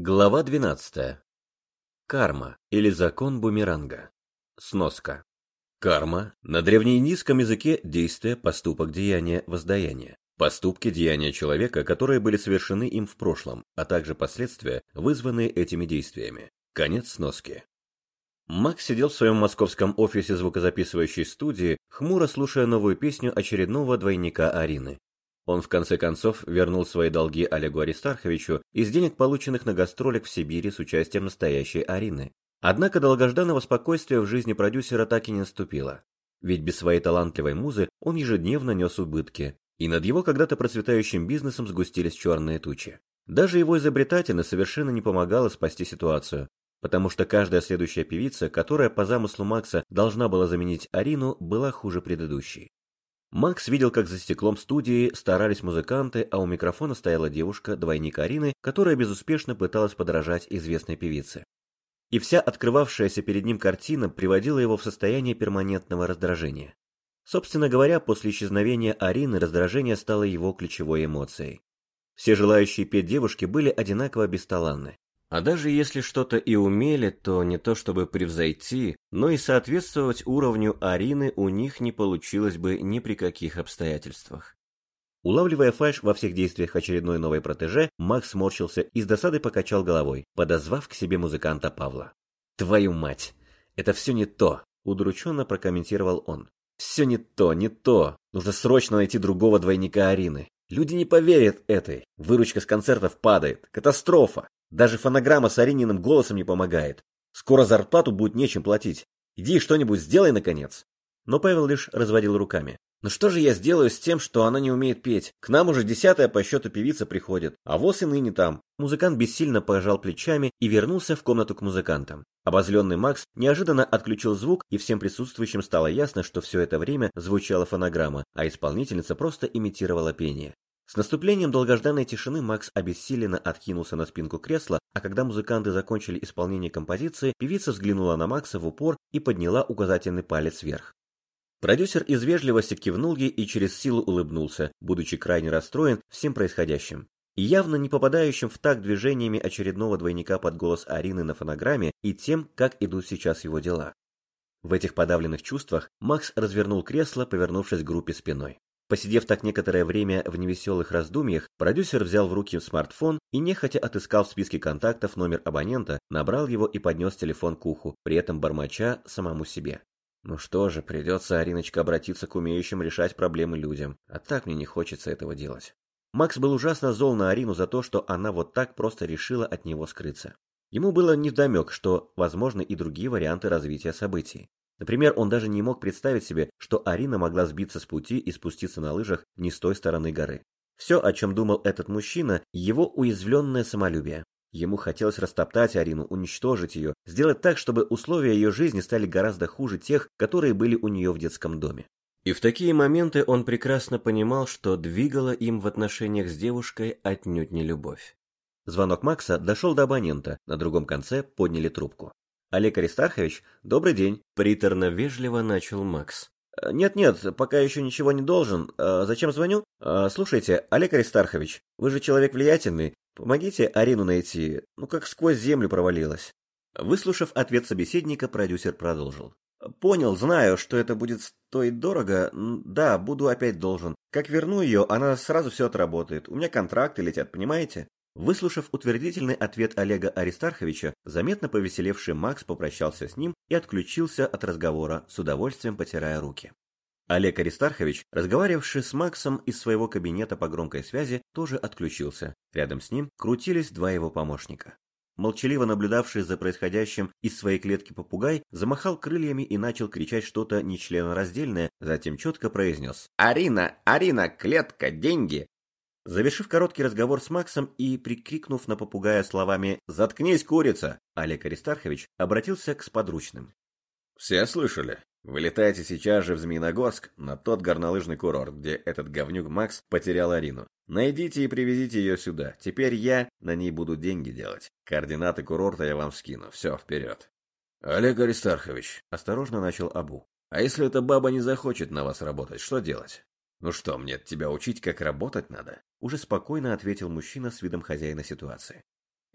Глава 12. Карма или закон бумеранга. Сноска. Карма на древнеиндийском языке действие, поступок, деяние, воздаяние. Поступки, деяния человека, которые были совершены им в прошлом, а также последствия, вызванные этими действиями. Конец сноски. Макс сидел в своем московском офисе звукозаписывающей студии, хмуро слушая новую песню очередного двойника Арины. Он в конце концов вернул свои долги Олегу Аристарховичу из денег, полученных на гастролях в Сибири с участием настоящей Арины. Однако долгожданного спокойствия в жизни продюсера так и не наступило. Ведь без своей талантливой музы он ежедневно нес убытки, и над его когда-то процветающим бизнесом сгустились черные тучи. Даже его изобретательность совершенно не помогала спасти ситуацию, потому что каждая следующая певица, которая по замыслу Макса должна была заменить Арину, была хуже предыдущей. Макс видел, как за стеклом студии старались музыканты, а у микрофона стояла девушка, двойник Арины, которая безуспешно пыталась подражать известной певице. И вся открывавшаяся перед ним картина приводила его в состояние перманентного раздражения. Собственно говоря, после исчезновения Арины раздражение стало его ключевой эмоцией. Все желающие петь девушки были одинаково бесталанны. А даже если что-то и умели, то не то чтобы превзойти, но и соответствовать уровню Арины у них не получилось бы ни при каких обстоятельствах. Улавливая фальшь во всех действиях очередной новой протеже, Макс сморщился и с досадой покачал головой, подозвав к себе музыканта Павла. «Твою мать! Это все не то!» – удрученно прокомментировал он. «Все не то, не то! Нужно срочно найти другого двойника Арины. Люди не поверят этой. Выручка с концертов падает. Катастрофа. Даже фонограмма с Арининым голосом не помогает. Скоро зарплату будет нечем платить. Иди что-нибудь сделай, наконец. Но Павел лишь разводил руками. Ну что же я сделаю с тем, что она не умеет петь? К нам уже десятая по счету певица приходит, а воз и ныне там. Музыкант бессильно пожал плечами и вернулся в комнату к музыкантам. Обозленный Макс неожиданно отключил звук, и всем присутствующим стало ясно, что все это время звучала фонограмма, а исполнительница просто имитировала пение. С наступлением долгожданной тишины Макс обессиленно откинулся на спинку кресла, а когда музыканты закончили исполнение композиции, певица взглянула на Макса в упор и подняла указательный палец вверх. Продюсер из вежливости кивнул ей и через силу улыбнулся, будучи крайне расстроен всем происходящим. И явно не попадающим в такт движениями очередного двойника под голос Арины на фонограмме и тем, как идут сейчас его дела. В этих подавленных чувствах Макс развернул кресло, повернувшись к группе спиной. Посидев так некоторое время в невеселых раздумьях, продюсер взял в руки смартфон и нехотя отыскал в списке контактов номер абонента, набрал его и поднес телефон к уху, при этом бормоча самому себе. Ну что же, придется, Ариночка, обратиться к умеющим решать проблемы людям, а так мне не хочется этого делать. Макс был ужасно зол на Арину за то, что она вот так просто решила от него скрыться. Ему было невдомек, что возможны и другие варианты развития событий. Например, он даже не мог представить себе, что Арина могла сбиться с пути и спуститься на лыжах не с той стороны горы. Все, о чем думал этот мужчина, его уязвленное самолюбие. Ему хотелось растоптать Арину, уничтожить ее, сделать так, чтобы условия ее жизни стали гораздо хуже тех, которые были у нее в детском доме. И в такие моменты он прекрасно понимал, что двигало им в отношениях с девушкой отнюдь не любовь. Звонок Макса дошел до абонента, на другом конце подняли трубку. Олег Аристархович, добрый день, приторно-вежливо начал Макс. «Э, нет-нет, пока еще ничего не должен. А зачем звоню? А, слушайте, Олег Аристархович, вы же человек влиятельный. Помогите Арину найти. Ну как сквозь землю провалилась. Выслушав ответ собеседника, продюсер продолжил. Понял, знаю, что это будет стоить дорого. Да, буду опять должен. Как верну ее, она сразу все отработает. У меня контракты летят, понимаете? Выслушав утвердительный ответ Олега Аристарховича, заметно повеселевший Макс попрощался с ним и отключился от разговора, с удовольствием потирая руки. Олег Аристархович, разговаривавший с Максом из своего кабинета по громкой связи, тоже отключился. Рядом с ним крутились два его помощника. Молчаливо наблюдавший за происходящим из своей клетки попугай замахал крыльями и начал кричать что-то нечленораздельное, затем четко произнес «Арина! Арина! Клетка! Деньги! Завершив короткий разговор с Максом и прикрикнув на попугая словами «Заткнись, курица!», Олег Аристархович обратился к сподручным. «Все слышали? Вылетайте сейчас же в Змеиногорск, на тот горнолыжный курорт, где этот говнюк Макс потерял Арину. Найдите и привезите ее сюда. Теперь я на ней буду деньги делать. Координаты курорта я вам скину. Все, вперед!» «Олег Аристархович», — осторожно начал Абу. «А если эта баба не захочет на вас работать, что делать?» «Ну что, мне тебя учить, как работать надо?» Уже спокойно ответил мужчина с видом хозяина ситуации.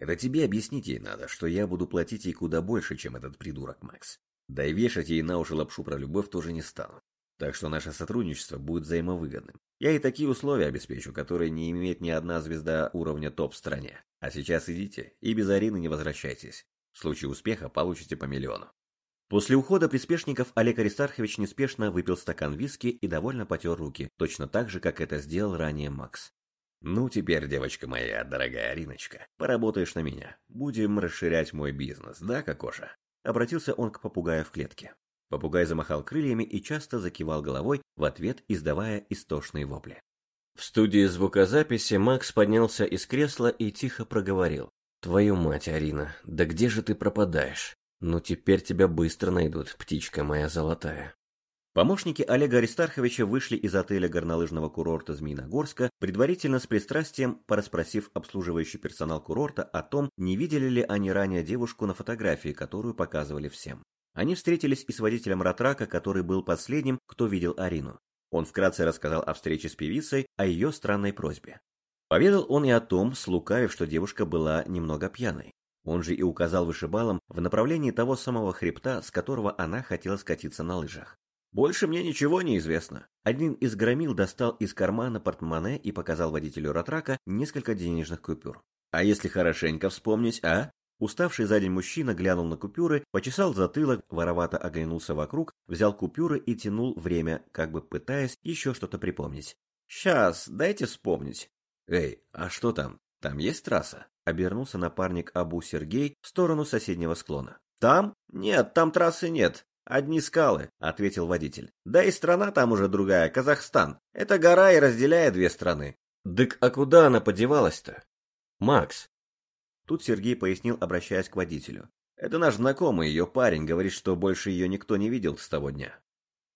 Это тебе объяснить ей надо, что я буду платить ей куда больше, чем этот придурок Макс. Да и вешать ей на уши лапшу про любовь тоже не стану. Так что наше сотрудничество будет взаимовыгодным. Я и такие условия обеспечу, которые не имеет ни одна звезда уровня топ в стране. А сейчас идите и без Арины не возвращайтесь. В случае успеха получите по миллиону. После ухода приспешников Олег Аристархович неспешно выпил стакан виски и довольно потер руки, точно так же, как это сделал ранее Макс. «Ну, теперь, девочка моя, дорогая Ариночка, поработаешь на меня. Будем расширять мой бизнес, да, Кокоша?» Обратился он к попугаю в клетке. Попугай замахал крыльями и часто закивал головой в ответ, издавая истошные вопли. В студии звукозаписи Макс поднялся из кресла и тихо проговорил. «Твою мать, Арина, да где же ты пропадаешь? Ну теперь тебя быстро найдут, птичка моя золотая». Помощники Олега Аристарховича вышли из отеля горнолыжного курорта Змеиногорска, предварительно с пристрастием порасспросив обслуживающий персонал курорта о том, не видели ли они ранее девушку на фотографии, которую показывали всем. Они встретились и с водителем Ратрака, который был последним, кто видел Арину. Он вкратце рассказал о встрече с певицей, о ее странной просьбе. Поведал он и о том, слукавив, что девушка была немного пьяной. Он же и указал вышибалам в направлении того самого хребта, с которого она хотела скатиться на лыжах. Больше мне ничего не известно. Один из громил достал из кармана портмоне и показал водителю Ратрака несколько денежных купюр. А если хорошенько вспомнить, а? Уставший за день мужчина глянул на купюры, почесал затылок, воровато оглянулся вокруг, взял купюры и тянул время, как бы пытаясь еще что-то припомнить. «Сейчас, дайте вспомнить». «Эй, а что там? Там есть трасса?» Обернулся напарник Абу Сергей в сторону соседнего склона. «Там? Нет, там трассы нет. «Одни скалы», — ответил водитель. «Да и страна там уже другая, Казахстан. Это гора и разделяет две страны». «Дык, а куда она подевалась-то?» «Макс». Тут Сергей пояснил, обращаясь к водителю. «Это наш знакомый, ее парень, говорит, что больше ее никто не видел с того дня».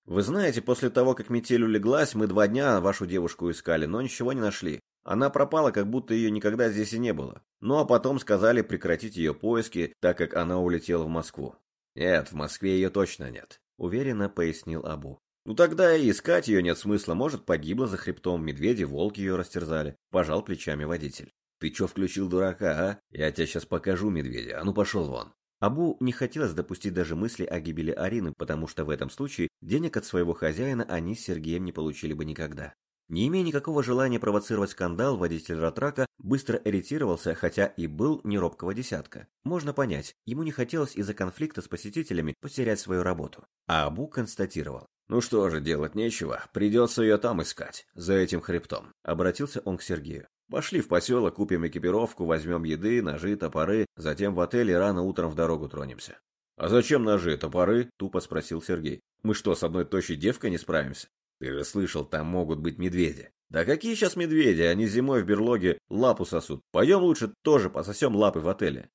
«Вы знаете, после того, как метель улеглась, мы два дня вашу девушку искали, но ничего не нашли. Она пропала, как будто ее никогда здесь и не было. Ну а потом сказали прекратить ее поиски, так как она улетела в Москву. «Нет, в Москве ее точно нет», — уверенно пояснил Абу. «Ну тогда и искать ее нет смысла, может, погибла за хребтом, медведи, волки ее растерзали», — пожал плечами водитель. «Ты че включил дурака, а? Я тебе сейчас покажу медведя, а ну пошел вон». Абу не хотелось допустить даже мысли о гибели Арины, потому что в этом случае денег от своего хозяина они с Сергеем не получили бы никогда. Не имея никакого желания провоцировать скандал, водитель Ратрака быстро иритировался, хотя и был не робкого десятка. Можно понять, ему не хотелось из-за конфликта с посетителями потерять свою работу. А Абу констатировал. «Ну что же, делать нечего, придется ее там искать, за этим хребтом», — обратился он к Сергею. «Пошли в поселок, купим экипировку, возьмем еды, ножи, топоры, затем в отеле рано утром в дорогу тронемся». «А зачем ножи, топоры?» – тупо спросил Сергей. «Мы что, с одной тощей девкой не справимся?» Ты же слышал, там могут быть медведи. Да какие сейчас медведи, они зимой в берлоге лапу сосут. Пойдем лучше тоже пососем лапы в отеле.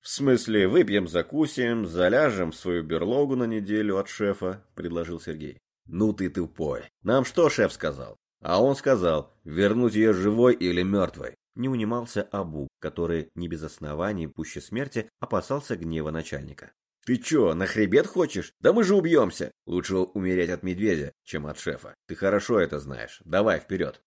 В смысле, выпьем, закусим, заляжем в свою берлогу на неделю от шефа, предложил Сергей. Ну ты тупой. Нам что шеф сказал? А он сказал, вернуть ее живой или мертвой. Не унимался Абу, который не без оснований, пуще смерти, опасался гнева начальника. «Ты чё, на хребет хочешь? Да мы же убьемся! Лучше умереть от медведя, чем от шефа. Ты хорошо это знаешь. Давай, вперед!»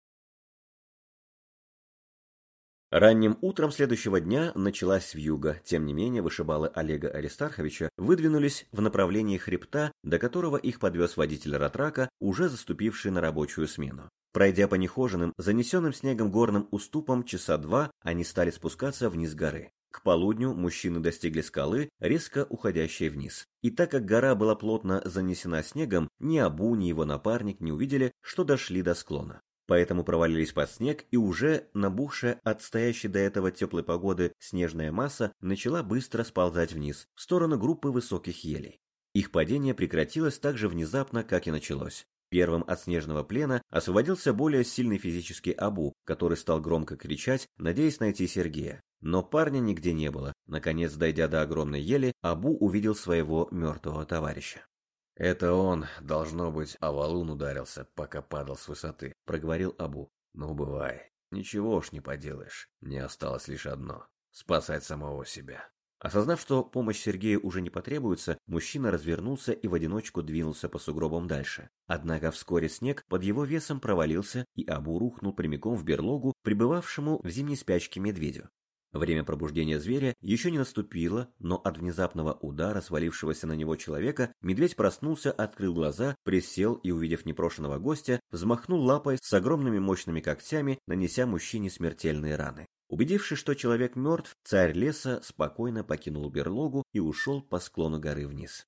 Ранним утром следующего дня началась вьюга. Тем не менее, вышибалы Олега Аристарховича выдвинулись в направлении хребта, до которого их подвез водитель Ратрака, уже заступивший на рабочую смену. Пройдя по нехоженным, занесенным снегом горным уступам часа два, они стали спускаться вниз горы. К полудню мужчины достигли скалы, резко уходящей вниз. И так как гора была плотно занесена снегом, ни Абу, ни его напарник не увидели, что дошли до склона. Поэтому провалились под снег, и уже набухшая от стоящей до этого теплой погоды снежная масса начала быстро сползать вниз, в сторону группы высоких елей. Их падение прекратилось так же внезапно, как и началось. Первым от снежного плена освободился более сильный физический Абу, который стал громко кричать, надеясь найти Сергея. Но парня нигде не было. Наконец, дойдя до огромной ели, Абу увидел своего мертвого товарища. «Это он, должно быть, о валун ударился, пока падал с высоты», — проговорил Абу. «Ну, бывай. Ничего уж не поделаешь. Мне осталось лишь одно — спасать самого себя». Осознав, что помощь Сергею уже не потребуется, мужчина развернулся и в одиночку двинулся по сугробам дальше. Однако вскоре снег под его весом провалился, и Абу рухнул прямиком в берлогу, пребывавшему в зимней спячке медведю. Время пробуждения зверя еще не наступило, но от внезапного удара свалившегося на него человека медведь проснулся, открыл глаза, присел и, увидев непрошенного гостя, взмахнул лапой с огромными мощными когтями, нанеся мужчине смертельные раны. Убедившись, что человек мертв, царь леса спокойно покинул берлогу и ушел по склону горы вниз.